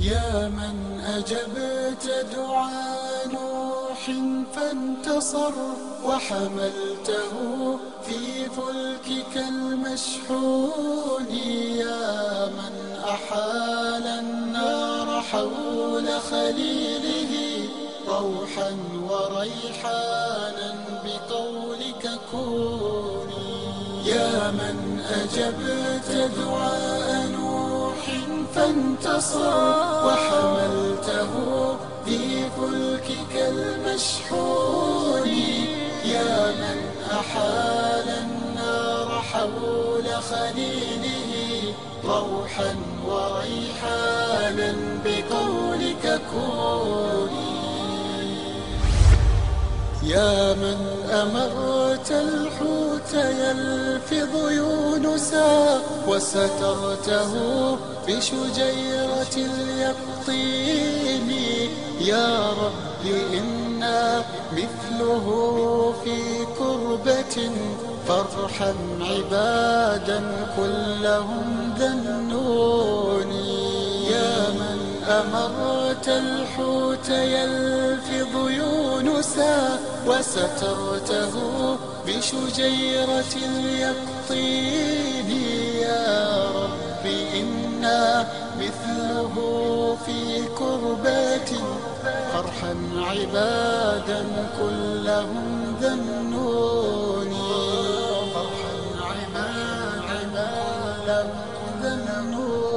يا من أجبت دعاء نوح فانتصر وحملته في فلكك المشحون. يا من أحال النار حول خليله روحا وريحانا بقولك كوني. يا من أجبت دعاء فانتصر وحملته في فلكك المشحون. يا من أحال النار حول خليله روحا وريحانا بقولك كوني يا من أمرت الحوت يلفظ يونسا وسترته بشجيرة اليقطين. يا رب إنا مثله في كربة فارحم عبادا كلهم ذنوني يا من أمرت الحوت يلفظ يونسا وسترته شجيرة يقطيب يا رب إنا مثله في كربة. فرحا عبادا كلهم ذنوني. فرحا عبادا كلهم ذنوني.